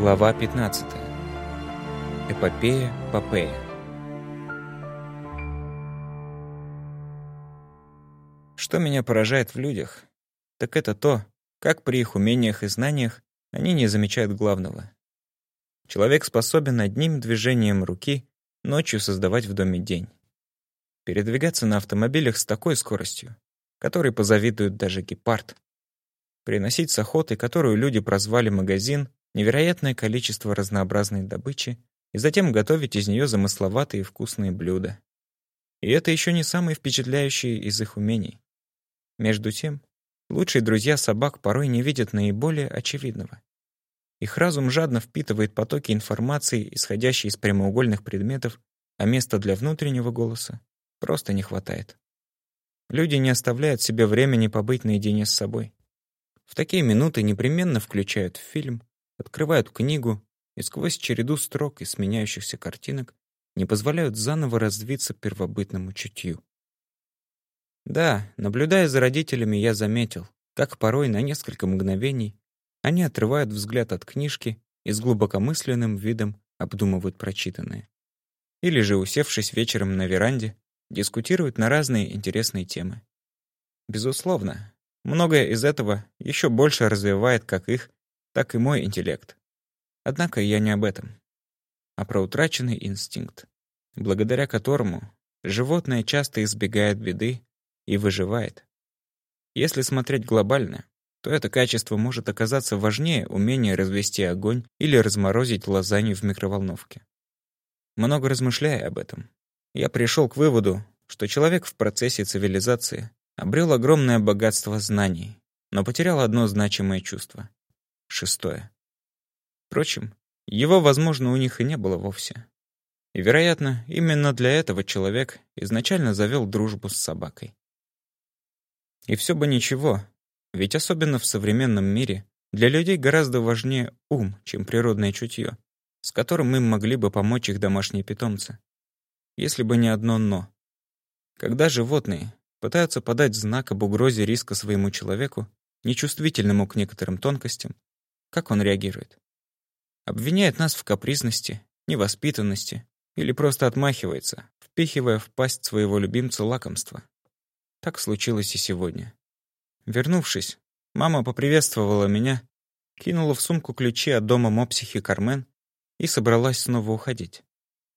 Глава 15. Эпопея Попея. Что меня поражает в людях, так это то, как при их умениях и знаниях они не замечают главного. Человек способен одним движением руки ночью создавать в доме день. Передвигаться на автомобилях с такой скоростью, которой позавидует даже гепард. Приносить с охоты, которую люди прозвали магазин, невероятное количество разнообразной добычи и затем готовить из нее замысловатые вкусные блюда. И это еще не самые впечатляющие из их умений. Между тем, лучшие друзья собак порой не видят наиболее очевидного. Их разум жадно впитывает потоки информации, исходящие из прямоугольных предметов, а места для внутреннего голоса просто не хватает. Люди не оставляют себе времени побыть наедине с собой. В такие минуты непременно включают фильм, открывают книгу и сквозь череду строк и сменяющихся картинок не позволяют заново развиться первобытному чутью. Да, наблюдая за родителями, я заметил, как порой на несколько мгновений они отрывают взгляд от книжки и с глубокомысленным видом обдумывают прочитанное. Или же, усевшись вечером на веранде, дискутируют на разные интересные темы. Безусловно, многое из этого еще больше развивает как их, так и мой интеллект. Однако я не об этом, а про утраченный инстинкт, благодаря которому животное часто избегает беды и выживает. Если смотреть глобально, то это качество может оказаться важнее умения развести огонь или разморозить лазанью в микроволновке. Много размышляя об этом, я пришел к выводу, что человек в процессе цивилизации обрел огромное богатство знаний, но потерял одно значимое чувство шестое. Впрочем, его, возможно, у них и не было вовсе. И, вероятно, именно для этого человек изначально завел дружбу с собакой. И все бы ничего, ведь особенно в современном мире для людей гораздо важнее ум, чем природное чутье, с которым им могли бы помочь их домашние питомцы. Если бы не одно «но». Когда животные пытаются подать знак об угрозе риска своему человеку, нечувствительному к некоторым тонкостям, как он реагирует? Обвиняет нас в капризности, невоспитанности или просто отмахивается, впихивая в пасть своего любимца лакомство. Так случилось и сегодня. Вернувшись, мама поприветствовала меня, кинула в сумку ключи от дома мопсихи Кармен и собралась снова уходить.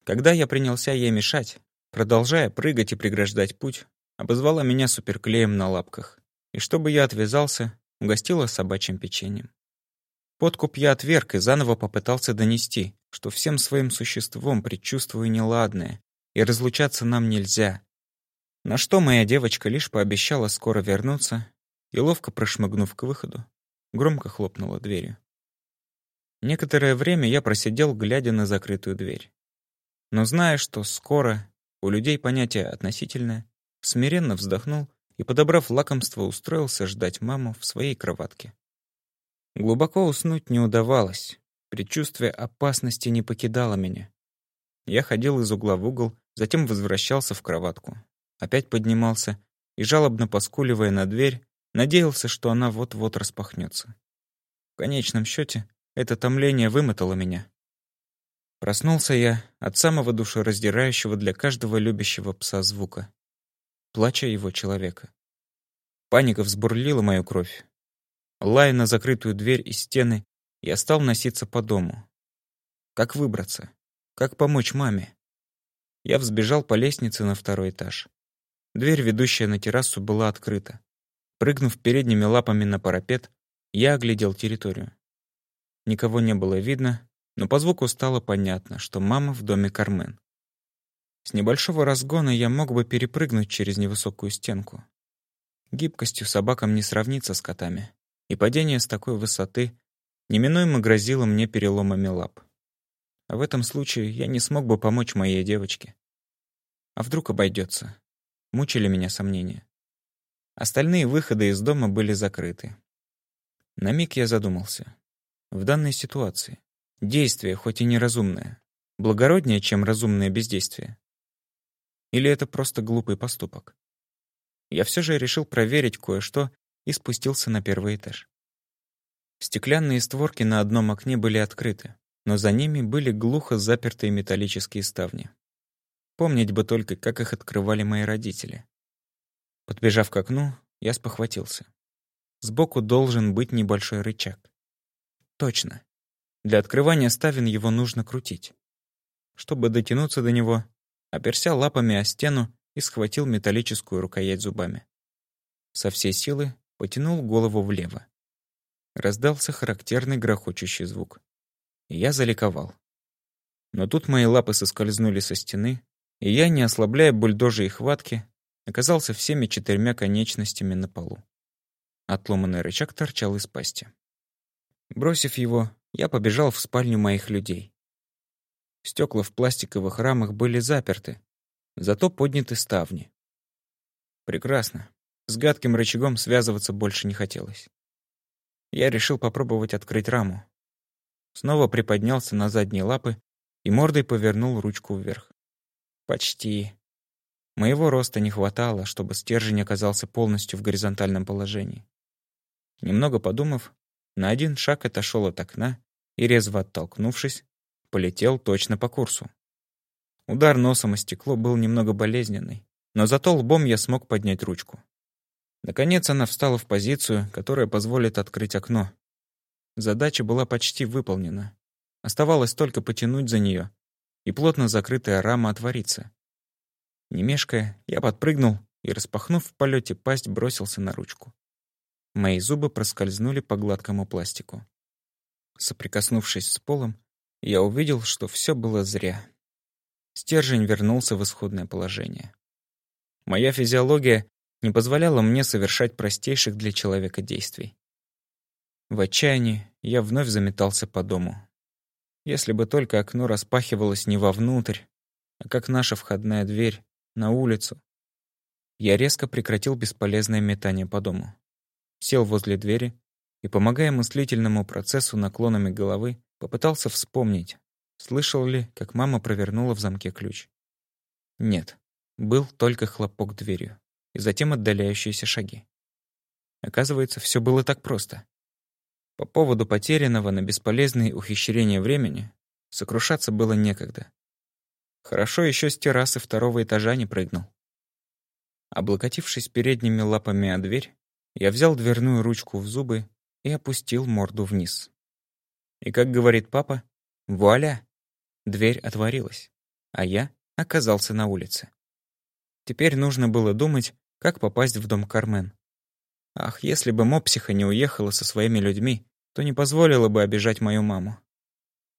Когда я принялся ей мешать, продолжая прыгать и преграждать путь, обозвала меня суперклеем на лапках. И чтобы я отвязался, угостила собачьим печеньем. Подкуп я отверг и заново попытался донести, что всем своим существом предчувствую неладное, и разлучаться нам нельзя. На что моя девочка лишь пообещала скоро вернуться и, ловко прошмыгнув к выходу, громко хлопнула дверью. Некоторое время я просидел, глядя на закрытую дверь. Но зная, что скоро, у людей понятие относительное, смиренно вздохнул и, подобрав лакомство, устроился ждать маму в своей кроватке. Глубоко уснуть не удавалось. Предчувствие опасности не покидало меня. Я ходил из угла в угол, затем возвращался в кроватку. Опять поднимался и, жалобно поскуливая на дверь, надеялся, что она вот-вот распахнется. В конечном счете, это томление вымотало меня. Проснулся я от самого душераздирающего для каждого любящего пса звука. Плача его человека. Паника взбурлила мою кровь. Лая на закрытую дверь и стены, я стал носиться по дому. Как выбраться? Как помочь маме? Я взбежал по лестнице на второй этаж. Дверь, ведущая на террасу, была открыта. Прыгнув передними лапами на парапет, я оглядел территорию. Никого не было видно, но по звуку стало понятно, что мама в доме Кармен. С небольшого разгона я мог бы перепрыгнуть через невысокую стенку. Гибкостью собакам не сравниться с котами и падение с такой высоты неминуемо грозило мне переломами лап. А в этом случае я не смог бы помочь моей девочке. А вдруг обойдется? Мучили меня сомнения. Остальные выходы из дома были закрыты. На миг я задумался. В данной ситуации действие, хоть и неразумное, благороднее, чем разумное бездействие. Или это просто глупый поступок? Я все же решил проверить кое-что и спустился на первый этаж. Стеклянные створки на одном окне были открыты, но за ними были глухо запертые металлические ставни. Помнить бы только, как их открывали мои родители. Подбежав к окну, я спохватился. Сбоку должен быть небольшой рычаг. Точно. Для открывания ставен его нужно крутить. Чтобы дотянуться до него, оперся лапами о стену и схватил металлическую рукоять зубами. Со всей силы потянул голову влево. Раздался характерный грохочущий звук. Я заликовал. Но тут мои лапы соскользнули со стены, и я, не ослабляя бульдожьей хватки, оказался всеми четырьмя конечностями на полу. Отломанный рычаг торчал из пасти. Бросив его, я побежал в спальню моих людей. Стекла в пластиковых рамах были заперты, зато подняты ставни. Прекрасно. С гадким рычагом связываться больше не хотелось. Я решил попробовать открыть раму. Снова приподнялся на задние лапы и мордой повернул ручку вверх. Почти. Моего роста не хватало, чтобы стержень оказался полностью в горизонтальном положении. Немного подумав, на один шаг отошел от окна и, резво оттолкнувшись, полетел точно по курсу. Удар носом о стекло был немного болезненный, но зато лбом я смог поднять ручку. Наконец она встала в позицию, которая позволит открыть окно. Задача была почти выполнена. Оставалось только потянуть за нее, и плотно закрытая рама отворится. Не мешкая, я подпрыгнул и, распахнув в полете пасть, бросился на ручку. Мои зубы проскользнули по гладкому пластику. Соприкоснувшись с полом, я увидел, что все было зря. Стержень вернулся в исходное положение. Моя физиология не позволяла мне совершать простейших для человека действий. В отчаянии я вновь заметался по дому. Если бы только окно распахивалось не вовнутрь, а как наша входная дверь, на улицу. Я резко прекратил бесполезное метание по дому. Сел возле двери и, помогая мыслительному процессу наклонами головы, попытался вспомнить, слышал ли, как мама провернула в замке ключ. Нет, был только хлопок дверью и затем отдаляющиеся шаги. Оказывается, все было так просто. По поводу потерянного на бесполезные ухищрения времени сокрушаться было некогда. Хорошо еще с террасы второго этажа не прыгнул. Облокотившись передними лапами о дверь, я взял дверную ручку в зубы и опустил морду вниз. И, как говорит папа, вуаля! Дверь отворилась, а я оказался на улице. Теперь нужно было думать, как попасть в дом Кармен. Ах, если бы мопсиха не уехала со своими людьми, то не позволила бы обижать мою маму.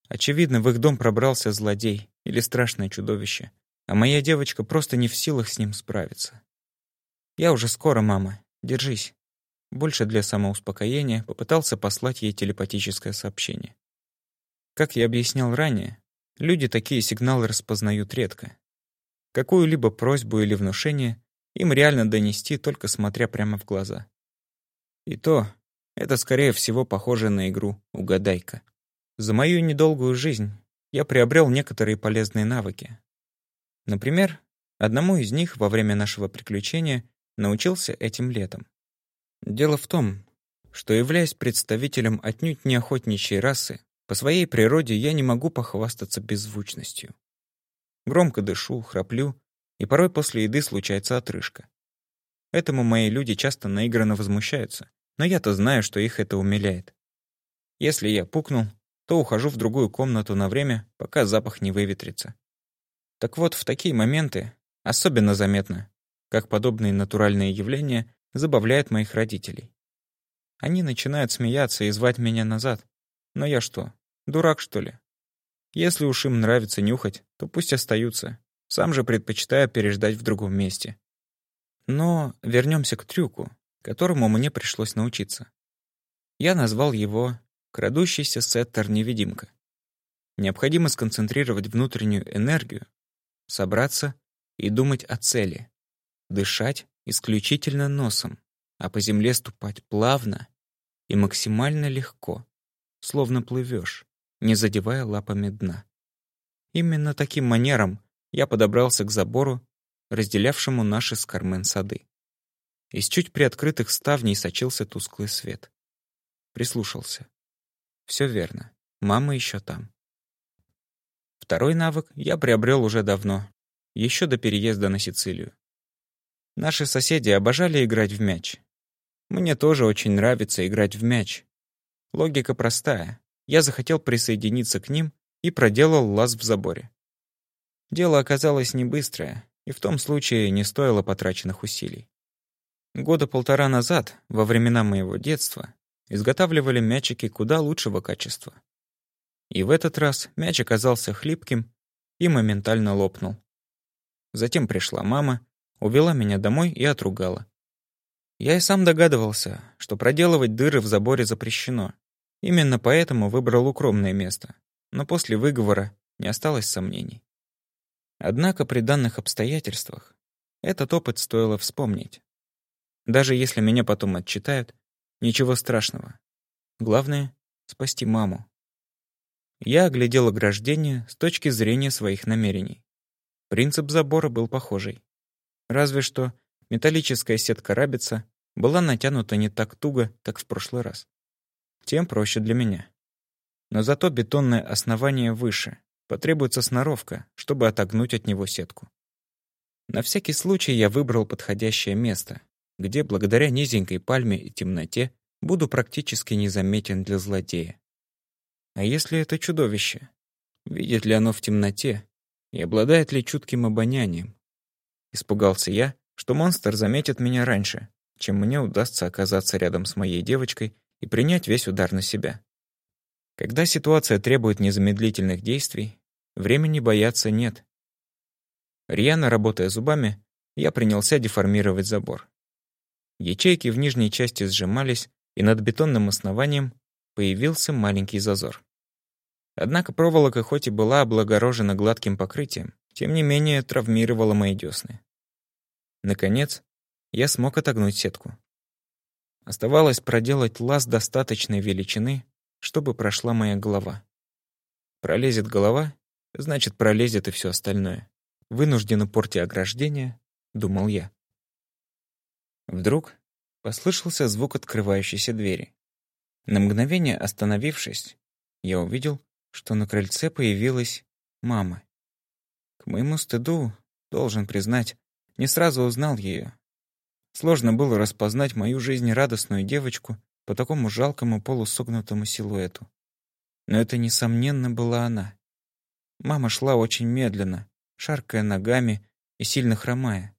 Очевидно, в их дом пробрался злодей или страшное чудовище, а моя девочка просто не в силах с ним справиться. «Я уже скоро, мама. Держись». Больше для самоуспокоения попытался послать ей телепатическое сообщение. Как я объяснял ранее, люди такие сигналы распознают редко. Какую-либо просьбу или внушение им реально донести, только смотря прямо в глаза. И то, это скорее всего похоже на игру «Угадайка». За мою недолгую жизнь я приобрел некоторые полезные навыки. Например, одному из них во время нашего приключения научился этим летом. Дело в том, что, являясь представителем отнюдь не охотничьей расы, по своей природе я не могу похвастаться беззвучностью. Громко дышу, храплю, и порой после еды случается отрыжка. Этому мои люди часто наигранно возмущаются, но я-то знаю, что их это умиляет. Если я пукнул, то ухожу в другую комнату на время, пока запах не выветрится. Так вот, в такие моменты особенно заметно, как подобные натуральные явления забавляют моих родителей. Они начинают смеяться и звать меня назад. Но я что, дурак, что ли? Если уж им нравится нюхать, то пусть остаются. Сам же предпочитаю переждать в другом месте. Но вернемся к трюку, которому мне пришлось научиться. Я назвал его Крадущийся сеттер-невидимка. Необходимо сконцентрировать внутреннюю энергию, собраться и думать о цели. Дышать исключительно носом, а по земле ступать плавно и максимально легко, словно плывешь, не задевая лапами дна. Именно таким манером я подобрался к забору, разделявшему наши с Кармен сады. Из чуть приоткрытых ставней сочился тусклый свет. Прислушался. Все верно. Мама еще там. Второй навык я приобрел уже давно, еще до переезда на Сицилию. Наши соседи обожали играть в мяч. Мне тоже очень нравится играть в мяч. Логика простая. Я захотел присоединиться к ним и проделал лаз в заборе. Дело оказалось не быстрое, и в том случае не стоило потраченных усилий. Года полтора назад, во времена моего детства, изготавливали мячики куда лучшего качества. И в этот раз мяч оказался хлипким и моментально лопнул. Затем пришла мама, увела меня домой и отругала. Я и сам догадывался, что проделывать дыры в заборе запрещено. Именно поэтому выбрал укромное место. Но после выговора не осталось сомнений. Однако при данных обстоятельствах этот опыт стоило вспомнить. Даже если меня потом отчитают, ничего страшного. Главное — спасти маму. Я оглядел ограждение с точки зрения своих намерений. Принцип забора был похожий. Разве что металлическая сетка рабица была натянута не так туго, как в прошлый раз. Тем проще для меня. Но зато бетонное основание выше. Потребуется сноровка, чтобы отогнуть от него сетку. На всякий случай я выбрал подходящее место, где, благодаря низенькой пальме и темноте, буду практически незаметен для злодея. А если это чудовище? Видит ли оно в темноте? И обладает ли чутким обонянием? Испугался я, что монстр заметит меня раньше, чем мне удастся оказаться рядом с моей девочкой и принять весь удар на себя. Когда ситуация требует незамедлительных действий, времени бояться нет. Рьяно работая зубами, я принялся деформировать забор. Ячейки в нижней части сжимались, и над бетонным основанием появился маленький зазор. Однако проволока хоть и была облагорожена гладким покрытием, тем не менее травмировала мои десны. Наконец, я смог отогнуть сетку. Оставалось проделать лаз достаточной величины, чтобы прошла моя голова. Пролезет голова, значит, пролезет и все остальное. Вынужденно портя ограждение, думал я. Вдруг послышался звук открывающейся двери. На мгновение остановившись, я увидел, что на крыльце появилась мама. К моему стыду, должен признать, не сразу узнал ее. Сложно было распознать мою жизнерадостную девочку по такому жалкому полусогнутому силуэту. Но это, несомненно, была она. Мама шла очень медленно, шаркая ногами и сильно хромая.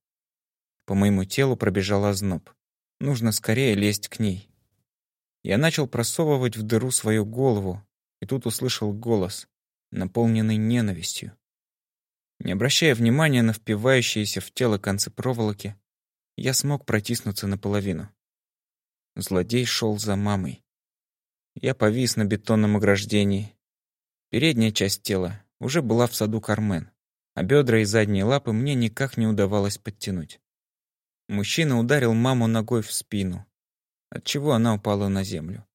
По моему телу пробежал озноб. Нужно скорее лезть к ней. Я начал просовывать в дыру свою голову, и тут услышал голос, наполненный ненавистью. Не обращая внимания на впивающиеся в тело концы проволоки, я смог протиснуться наполовину. Злодей шел за мамой. Я повис на бетонном ограждении. Передняя часть тела уже была в саду Кармен, а бедра и задние лапы мне никак не удавалось подтянуть. Мужчина ударил маму ногой в спину, отчего она упала на землю.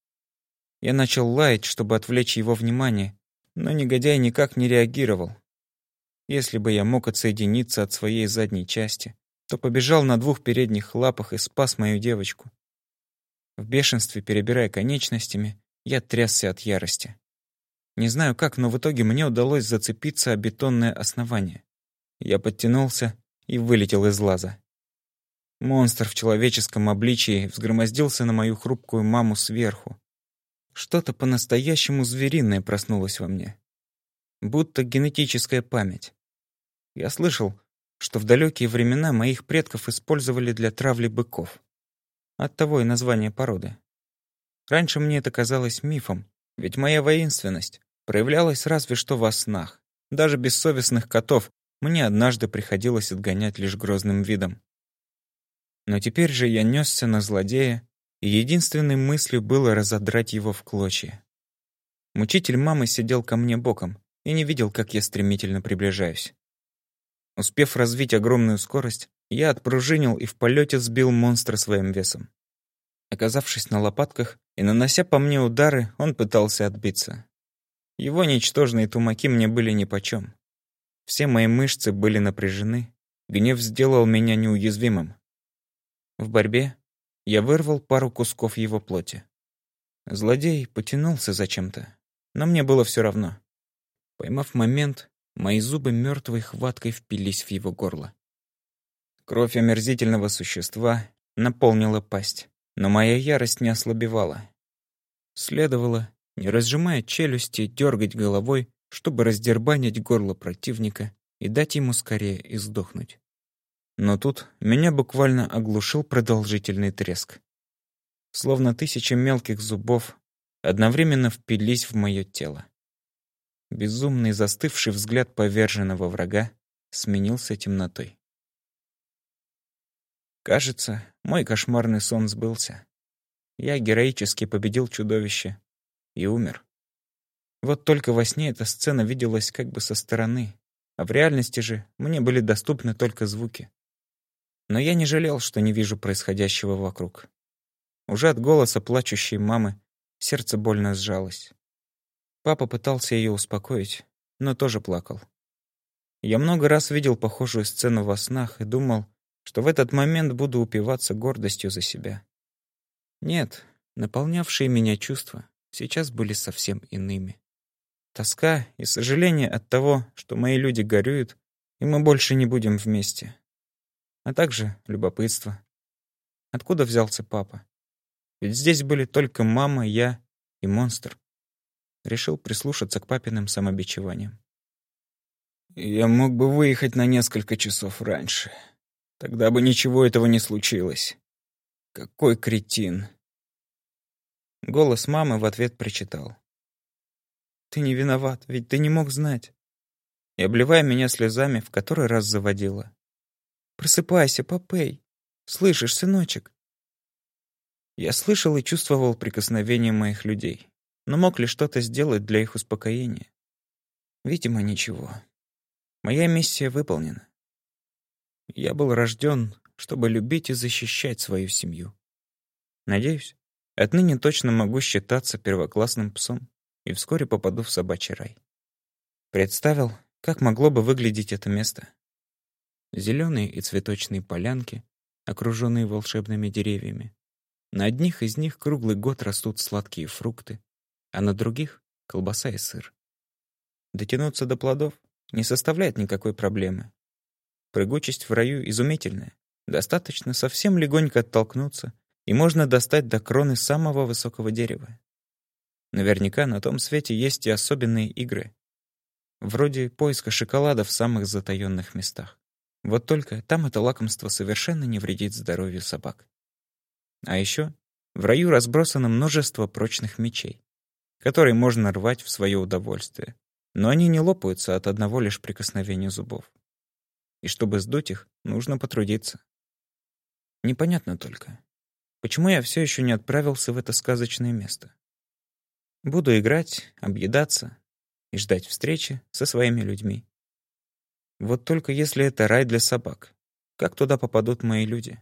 Я начал лаять, чтобы отвлечь его внимание, но негодяй никак не реагировал. Если бы я мог отсоединиться от своей задней части, то побежал на двух передних лапах и спас мою девочку. В бешенстве, перебирая конечностями, я трясся от ярости. Не знаю как, но в итоге мне удалось зацепиться о бетонное основание. Я подтянулся и вылетел из лаза. Монстр в человеческом обличии взгромоздился на мою хрупкую маму сверху. Что-то по-настоящему звериное проснулось во мне. Будто генетическая память. Я слышал, что в далекие времена моих предков использовали для травли быков. Оттого и название породы. Раньше мне это казалось мифом, ведь моя воинственность проявлялась разве что во снах. Даже бессовестных котов мне однажды приходилось отгонять лишь грозным видом. Но теперь же я несся на злодея, и единственной мыслью было разодрать его в клочья. Мучитель мамы сидел ко мне боком и не видел, как я стремительно приближаюсь. Успев развить огромную скорость, я отпружинил и в полете сбил монстра своим весом. Оказавшись на лопатках и нанося по мне удары, он пытался отбиться. Его ничтожные тумаки мне были нипочем. Все мои мышцы были напряжены, гнев сделал меня неуязвимым. В борьбе я вырвал пару кусков его плоти. Злодей потянулся зачем-то, но мне было все равно. Поймав момент, мои зубы мертвой хваткой впились в его горло. Кровь омерзительного существа наполнила пасть, но моя ярость не ослабевала. Следовало, не разжимая челюсти, дергать головой, чтобы раздербанить горло противника и дать ему скорее издохнуть. Но тут меня буквально оглушил продолжительный треск. Словно тысячи мелких зубов одновременно впились в мое тело. Безумный застывший взгляд поверженного врага сменился темнотой. Кажется, мой кошмарный сон сбылся. Я героически победил чудовище и умер. Вот только во сне эта сцена виделась как бы со стороны, а в реальности же мне были доступны только звуки. Но я не жалел, что не вижу происходящего вокруг. Уже от голоса плачущей мамы сердце больно сжалось. Папа пытался ее успокоить, но тоже плакал. Я много раз видел похожую сцену во снах и думал, что в этот момент буду упиваться гордостью за себя. Нет, наполнявшие меня чувства сейчас были совсем иными. Тоска и сожаление от того, что мои люди горюют, и мы больше не будем вместе. А также любопытство. Откуда взялся папа? Ведь здесь были только мама, я и монстр. Решил прислушаться к папиным самобичеваниям. Я мог бы выехать на несколько часов раньше. Тогда бы ничего этого не случилось. Какой кретин. Голос мамы в ответ причитал. «Ты не виноват, ведь ты не мог знать». И, обливая меня слезами, в который раз заводила. «Просыпайся, Попей. Слышишь, сыночек?» Я слышал и чувствовал прикосновение моих людей, но мог ли что-то сделать для их успокоения? Видимо, ничего. Моя миссия выполнена. Я был рожден, чтобы любить и защищать свою семью. Надеюсь, отныне точно могу считаться первоклассным псом и вскоре попаду в собачий рай. Представил, как могло бы выглядеть это место. Зеленые и цветочные полянки, окруженные волшебными деревьями. На одних из них круглый год растут сладкие фрукты, а на других — колбаса и сыр. Дотянуться до плодов не составляет никакой проблемы. Прыгучесть в раю изумительная. Достаточно совсем легонько оттолкнуться, и можно достать до кроны самого высокого дерева. Наверняка на том свете есть и особенные игры. Вроде поиска шоколада в самых затаённых местах. Вот только там это лакомство совершенно не вредит здоровью собак. А еще в раю разбросано множество прочных мечей, которые можно рвать в свое удовольствие, но они не лопаются от одного лишь прикосновения зубов и чтобы сдуть их, нужно потрудиться. Непонятно только, почему я все еще не отправился в это сказочное место. Буду играть, объедаться и ждать встречи со своими людьми. Вот только если это рай для собак, как туда попадут мои люди?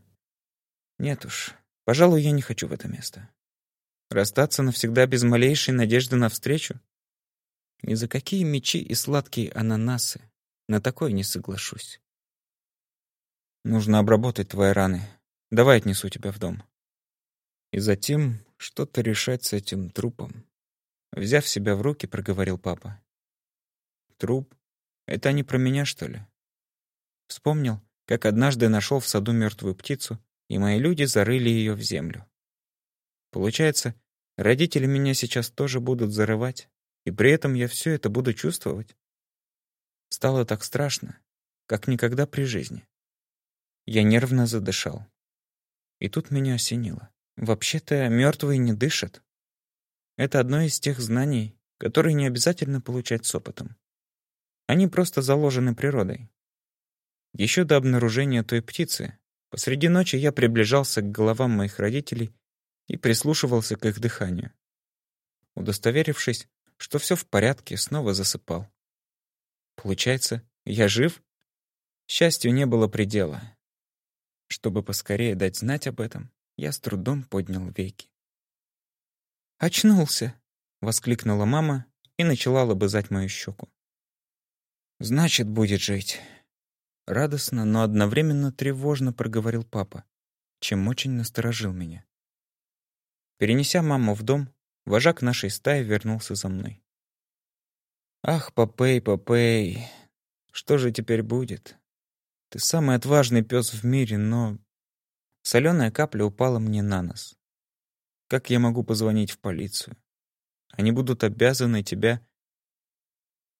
Нет уж, пожалуй, я не хочу в это место. Расстаться навсегда без малейшей надежды на встречу? Ни за какие мечи и сладкие ананасы на такое не соглашусь. Нужно обработать твои раны. Давай отнесу тебя в дом. И затем что-то решать с этим трупом. Взяв себя в руки, проговорил папа. Труп? Это не про меня, что ли? Вспомнил, как однажды нашел в саду мертвую птицу, и мои люди зарыли ее в землю. Получается, родители меня сейчас тоже будут зарывать, и при этом я все это буду чувствовать? Стало так страшно, как никогда при жизни. Я нервно задышал. И тут меня осенило. Вообще-то мертвые не дышат. Это одно из тех знаний, которые не обязательно получать с опытом. Они просто заложены природой. Еще до обнаружения той птицы, посреди ночи я приближался к головам моих родителей и прислушивался к их дыханию. Удостоверившись, что все в порядке, снова засыпал. Получается, я жив? Счастью не было предела. Чтобы поскорее дать знать об этом, я с трудом поднял веки. «Очнулся!» — воскликнула мама и начала лобызать мою щеку. «Значит, будет жить!» Радостно, но одновременно тревожно проговорил папа, чем очень насторожил меня. Перенеся маму в дом, вожак нашей стаи вернулся за мной. «Ах, Попей, Попей, что же теперь будет? Ты самый отважный пес в мире, но...» Соленая капля упала мне на нос. «Как я могу позвонить в полицию? Они будут обязаны тебя...»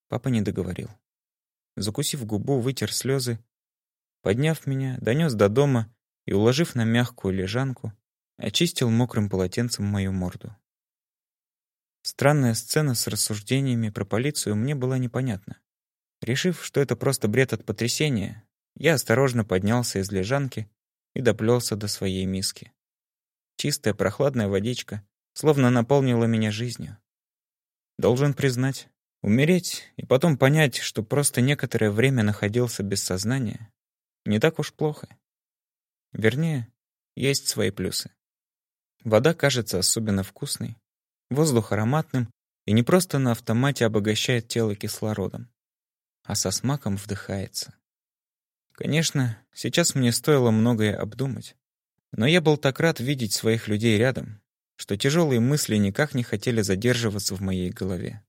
Папа не договорил. Закусив губу, вытер слезы, подняв меня, донес до дома и, уложив на мягкую лежанку, очистил мокрым полотенцем мою морду. Странная сцена с рассуждениями про полицию мне была непонятна. Решив, что это просто бред от потрясения, я осторожно поднялся из лежанки и доплелся до своей миски. Чистая прохладная водичка словно наполнила меня жизнью. Должен признать, умереть и потом понять, что просто некоторое время находился без сознания, не так уж плохо. Вернее, есть свои плюсы. Вода кажется особенно вкусной, воздух ароматным и не просто на автомате обогащает тело кислородом, а со смаком вдыхается. Конечно, сейчас мне стоило многое обдумать, но я был так рад видеть своих людей рядом, что тяжелые мысли никак не хотели задерживаться в моей голове.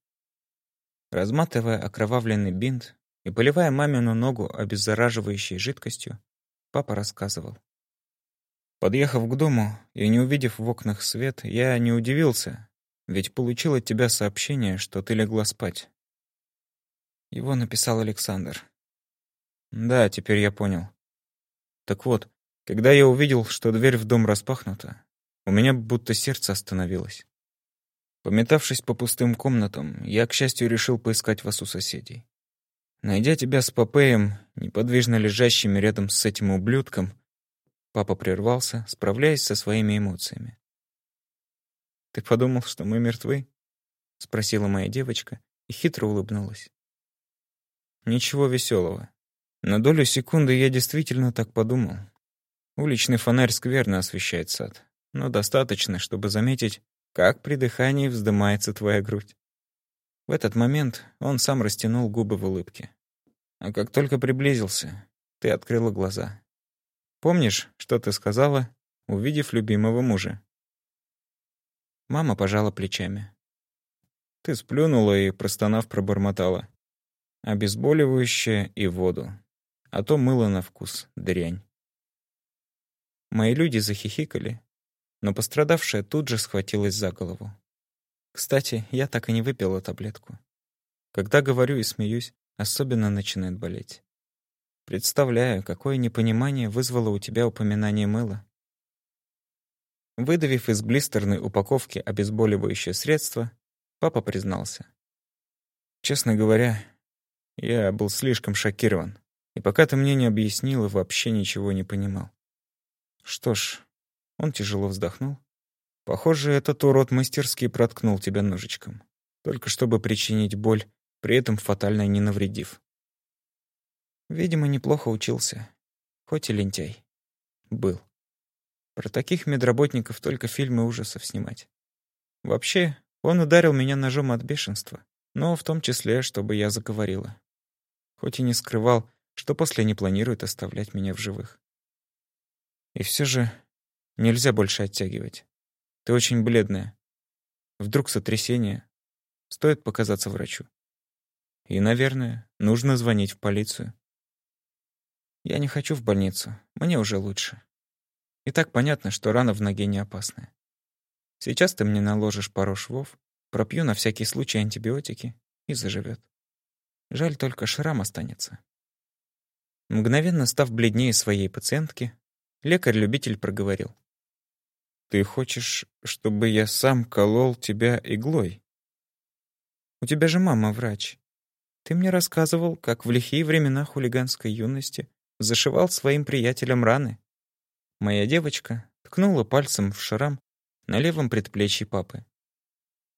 Разматывая окровавленный бинт и поливая мамину ногу обеззараживающей жидкостью, папа рассказывал. Подъехав к дому и не увидев в окнах свет, я не удивился, ведь получил от тебя сообщение, что ты легла спать. Его написал Александр. Да, теперь я понял. Так вот, когда я увидел, что дверь в дом распахнута, у меня будто сердце остановилось. Пометавшись по пустым комнатам, я, к счастью, решил поискать вас у соседей. Найдя тебя с Попеем, неподвижно лежащими рядом с этим ублюдком, Папа прервался, справляясь со своими эмоциями. «Ты подумал, что мы мертвы?» — спросила моя девочка и хитро улыбнулась. «Ничего веселого. На долю секунды я действительно так подумал. Уличный фонарь скверно освещает сад, но достаточно, чтобы заметить, как при дыхании вздымается твоя грудь. В этот момент он сам растянул губы в улыбке. А как только приблизился, ты открыла глаза. Помнишь, что ты сказала, увидев любимого мужа?» Мама пожала плечами. Ты сплюнула и, простонав, пробормотала. Обезболивающее и воду. А то мыло на вкус, дрянь. Мои люди захихикали, но пострадавшая тут же схватилась за голову. Кстати, я так и не выпила таблетку. Когда говорю и смеюсь, особенно начинает болеть. Представляю, какое непонимание вызвало у тебя упоминание мыла. Выдавив из блистерной упаковки обезболивающее средство, папа признался. Честно говоря, я был слишком шокирован, и пока ты мне не объяснила, вообще ничего не понимал. Что ж, он тяжело вздохнул. Похоже, этот урод мастерски проткнул тебя ножичком, только чтобы причинить боль, при этом фатально не навредив. Видимо, неплохо учился. Хоть и лентяй. Был. Про таких медработников только фильмы ужасов снимать. Вообще, он ударил меня ножом от бешенства, но в том числе, чтобы я заговорила. Хоть и не скрывал, что после не планирует оставлять меня в живых. И все же нельзя больше оттягивать. Ты очень бледная. Вдруг сотрясение. Стоит показаться врачу. И, наверное, нужно звонить в полицию. Я не хочу в больницу, мне уже лучше. И так понятно, что рана в ноге не опасная. Сейчас ты мне наложишь пару швов, пропью на всякий случай антибиотики и заживет. Жаль, только шрам останется. Мгновенно став бледнее своей пациентки, лекарь-любитель проговорил. «Ты хочешь, чтобы я сам колол тебя иглой?» «У тебя же мама врач. Ты мне рассказывал, как в лихие времена хулиганской юности зашивал своим приятелям раны. Моя девочка ткнула пальцем в шрам на левом предплечье папы.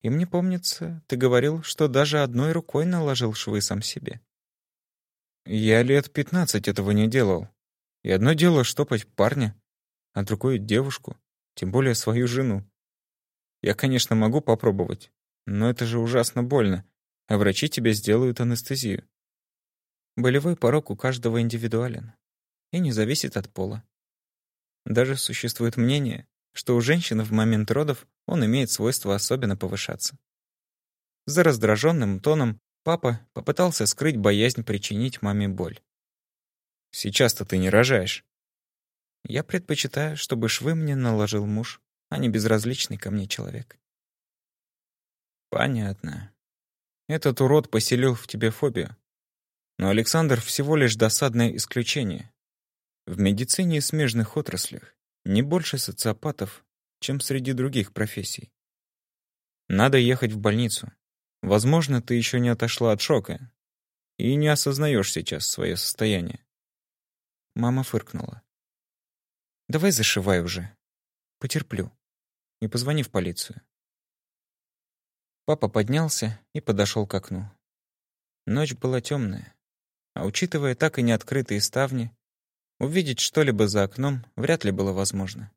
И мне помнится, ты говорил, что даже одной рукой наложил швы сам себе. Я лет пятнадцать этого не делал. И одно дело штопать парня, а другое — девушку, тем более свою жену. Я, конечно, могу попробовать, но это же ужасно больно, а врачи тебе сделают анестезию. Болевой порог у каждого индивидуален и не зависит от пола. Даже существует мнение, что у женщин в момент родов он имеет свойство особенно повышаться. За раздраженным тоном папа попытался скрыть боязнь причинить маме боль. «Сейчас-то ты не рожаешь». «Я предпочитаю, чтобы швы мне наложил муж, а не безразличный ко мне человек». «Понятно. Этот урод поселил в тебе фобию. Но Александр всего лишь досадное исключение. В медицине и смежных отраслях не больше социопатов, чем среди других профессий. Надо ехать в больницу. Возможно, ты еще не отошла от шока и не осознаешь сейчас свое состояние. Мама фыркнула. «Давай зашивай уже. Потерплю. И позвони в полицию». Папа поднялся и подошел к окну. Ночь была темная, а учитывая так и не открытые ставни, увидеть что-либо за окном вряд ли было возможно.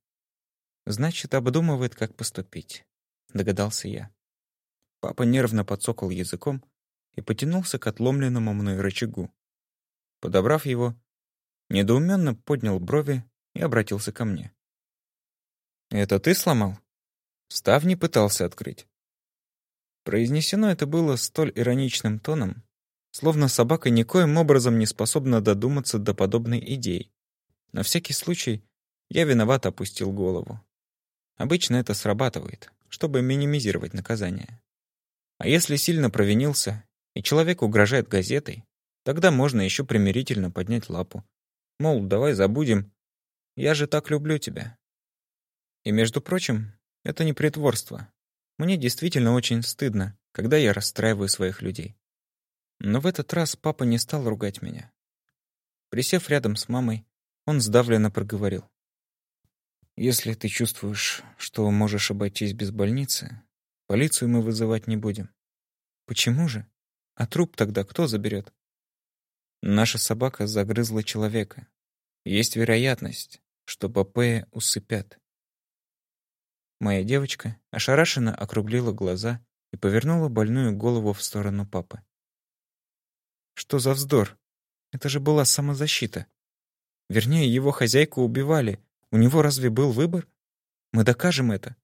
Значит, обдумывает, как поступить, догадался я. Папа нервно подсокал языком и потянулся к отломленному мной рычагу. Подобрав его, недоуменно поднял брови и обратился ко мне. «Это ты сломал?» Ставни пытался открыть. Произнесено это было столь ироничным тоном, словно собака никоим образом не способна додуматься до подобной идеи. На всякий случай я виновато опустил голову. Обычно это срабатывает, чтобы минимизировать наказание. А если сильно провинился, и человек угрожает газетой, тогда можно еще примирительно поднять лапу. Мол, давай забудем, я же так люблю тебя. И, между прочим, это не притворство. Мне действительно очень стыдно, когда я расстраиваю своих людей. Но в этот раз папа не стал ругать меня. Присев рядом с мамой, он сдавленно проговорил. Если ты чувствуешь, что можешь обойтись без больницы, полицию мы вызывать не будем. Почему же? А труп тогда кто заберет? Наша собака загрызла человека. Есть вероятность, что Попея усыпят. Моя девочка ошарашенно округлила глаза и повернула больную голову в сторону папы. Что за вздор? Это же была самозащита. Вернее, его хозяйку убивали, у него разве был выбор? Мы докажем это.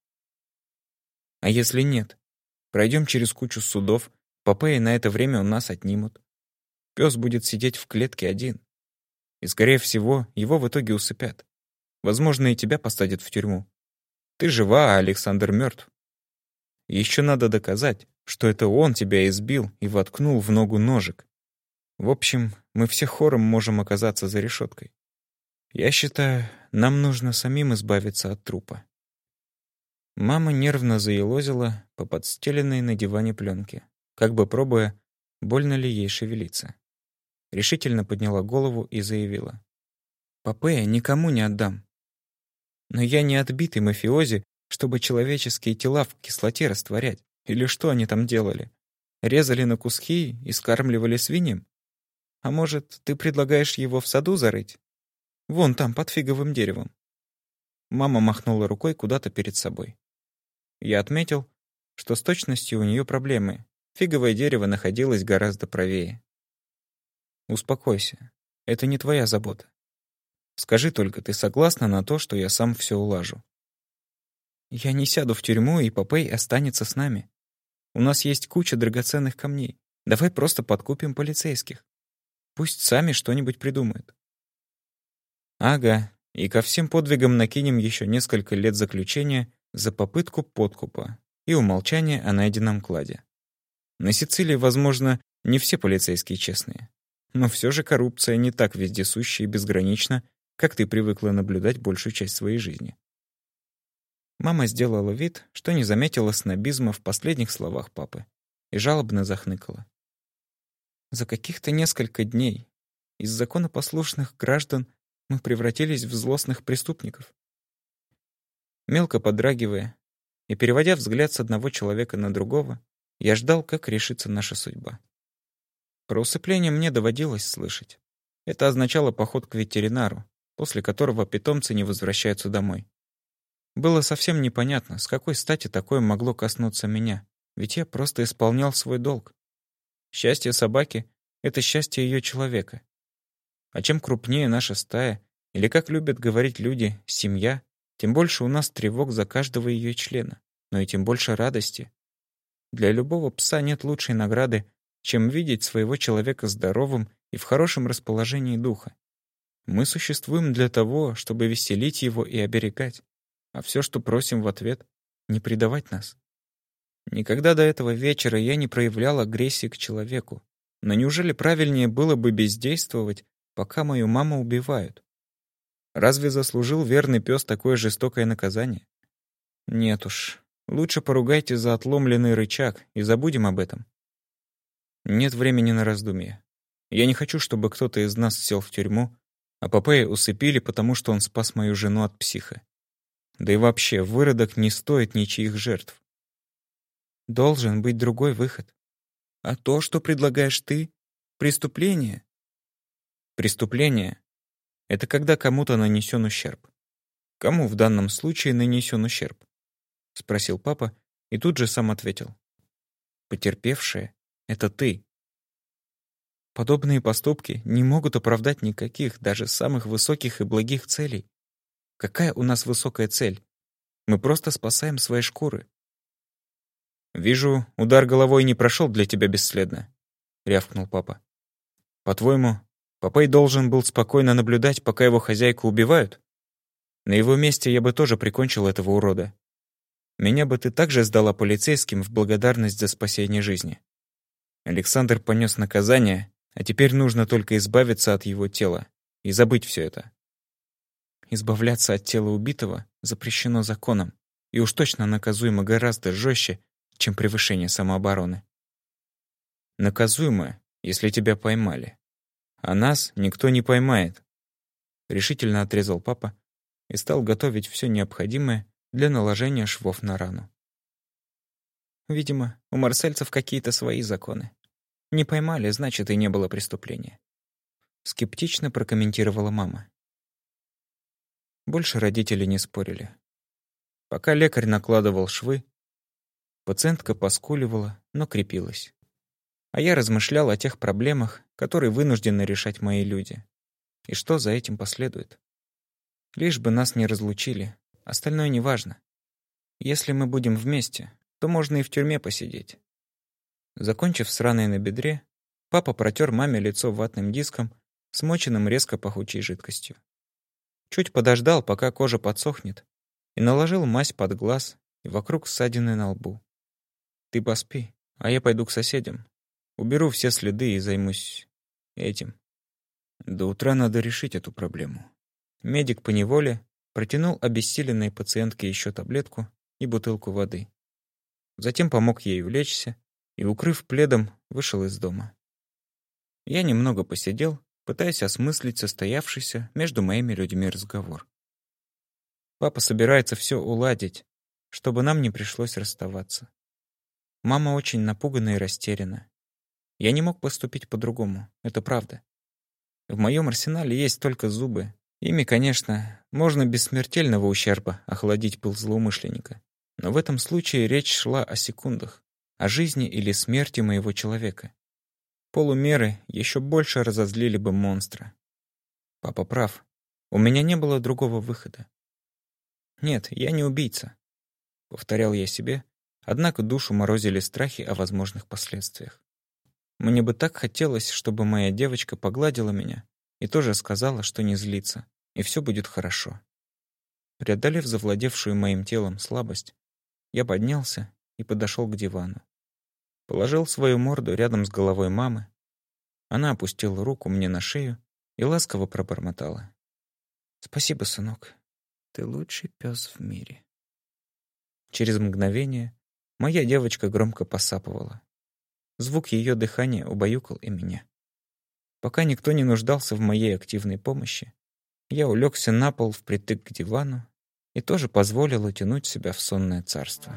А если нет? Пройдем через кучу судов, Попея на это время у нас отнимут. Пес будет сидеть в клетке один. И, скорее всего, его в итоге усыпят. Возможно, и тебя посадят в тюрьму. Ты жива, а Александр мертв. Еще надо доказать, что это он тебя избил и воткнул в ногу ножик. В общем, мы все хором можем оказаться за решеткой. Я считаю, нам нужно самим избавиться от трупа. Мама нервно заелозила по подстеленной на диване пленке, как бы пробуя, больно ли ей шевелиться. Решительно подняла голову и заявила. «Попея никому не отдам. Но я не отбитый мафиози, чтобы человеческие тела в кислоте растворять. Или что они там делали? Резали на куски и скармливали свиньям? А может, ты предлагаешь его в саду зарыть? Вон там, под фиговым деревом. Мама махнула рукой куда-то перед собой. Я отметил, что с точностью у нее проблемы. Фиговое дерево находилось гораздо правее. Успокойся. Это не твоя забота. Скажи только, ты согласна на то, что я сам все улажу? Я не сяду в тюрьму, и Попей останется с нами. У нас есть куча драгоценных камней. Давай просто подкупим полицейских. Пусть сами что-нибудь придумают. Ага, и ко всем подвигам накинем еще несколько лет заключения за попытку подкупа и умолчание о найденном кладе. На Сицилии, возможно, не все полицейские честные. Но все же коррупция не так вездесуща и безгранична, как ты привыкла наблюдать большую часть своей жизни. Мама сделала вид, что не заметила снобизма в последних словах папы и жалобно захныкала. За каких-то несколько дней из законопослушных граждан мы превратились в злостных преступников. Мелко подрагивая и переводя взгляд с одного человека на другого, я ждал, как решится наша судьба. Про усыпление мне доводилось слышать. Это означало поход к ветеринару, после которого питомцы не возвращаются домой. Было совсем непонятно, с какой стати такое могло коснуться меня, ведь я просто исполнял свой долг. Счастье собаки — это счастье ее человека, а чем крупнее наша стая, или, как любят говорить люди, семья, тем больше у нас тревог за каждого ее члена. но и тем больше радости. Для любого пса нет лучшей награды, чем видеть своего человека здоровым и в хорошем расположении духа. Мы существуем для того, чтобы веселить его и оберегать, а все, что просим в ответ — не предавать нас. Никогда до этого вечера я не проявлял агрессии к человеку, но неужели правильнее было бы бездействовать, пока мою маму убивают? Разве заслужил верный пес такое жестокое наказание? Нет уж, лучше поругайте за отломленный рычаг и забудем об этом. Нет времени на раздумья. Я не хочу, чтобы кто-то из нас сел в тюрьму, а Попея усыпили, потому что он спас мою жену от психа. Да и вообще, выродок не стоит ничьих жертв. Должен быть другой выход. А то, что предлагаешь ты — преступление. Преступление это когда кому-то нанесен ущерб. Кому в данном случае нанесен ущерб? Спросил папа и тут же сам ответил. Потерпевшая — это ты. Подобные поступки не могут оправдать никаких, даже самых высоких и благих целей. Какая у нас высокая цель? Мы просто спасаем свои шкуры. «Вижу, удар головой не прошел для тебя бесследно», — рявкнул папа. «По-твоему, Папай должен был спокойно наблюдать, пока его хозяйку убивают? На его месте я бы тоже прикончил этого урода. Меня бы ты также сдала полицейским в благодарность за спасение жизни. Александр понес наказание, а теперь нужно только избавиться от его тела и забыть все это. Избавляться от тела убитого запрещено законом и уж точно наказуемо гораздо жестче, чем превышение самообороны. Наказуемо, если тебя поймали. А нас никто не поймает. Решительно отрезал папа и стал готовить все необходимое для наложения швов на рану. Видимо, у марсельцев какие-то свои законы. Не поймали, значит, и не было преступления. Скептично прокомментировала мама. Больше родители не спорили. Пока лекарь накладывал швы, пациентка поскуливала, но крепилась. А я размышлял о тех проблемах, которые вынуждены решать мои люди. И что за этим последует? Лишь бы нас не разлучили, остальное не важно. Если мы будем вместе, то можно и в тюрьме посидеть. Закончив с раной на бедре, папа протер маме лицо ватным диском, смоченным резко пахучей жидкостью. Чуть подождал, пока кожа подсохнет, и наложил мазь под глаз и вокруг ссадины на лбу. «Ты поспи, а я пойду к соседям. Уберу все следы и займусь этим. До утра надо решить эту проблему. Медик по неволе протянул обессиленной пациентке еще таблетку и бутылку воды. Затем помог ей улечься и, укрыв пледом, вышел из дома. Я немного посидел, пытаясь осмыслить состоявшийся между моими людьми разговор. Папа собирается все уладить, чтобы нам не пришлось расставаться. Мама очень напугана и растеряна. Я не мог поступить по-другому, это правда. В моем арсенале есть только зубы. Ими, конечно, можно без смертельного ущерба охладить пыл злоумышленника. Но в этом случае речь шла о секундах, о жизни или смерти моего человека. Полумеры еще больше разозлили бы монстра. Папа прав. У меня не было другого выхода. Нет, я не убийца. Повторял я себе, однако душу морозили страхи о возможных последствиях. Мне бы так хотелось, чтобы моя девочка погладила меня и тоже сказала, что не злится, и все будет хорошо. Преодолев завладевшую моим телом слабость, я поднялся и подошел к дивану. Положил свою морду рядом с головой мамы. Она опустила руку мне на шею и ласково пробормотала. «Спасибо, сынок. Ты лучший пес в мире». Через мгновение моя девочка громко посапывала. Звук ее дыхания убаюкал и меня. Пока никто не нуждался в моей активной помощи, я улегся на пол впритык к дивану и тоже позволил утянуть себя в сонное царство.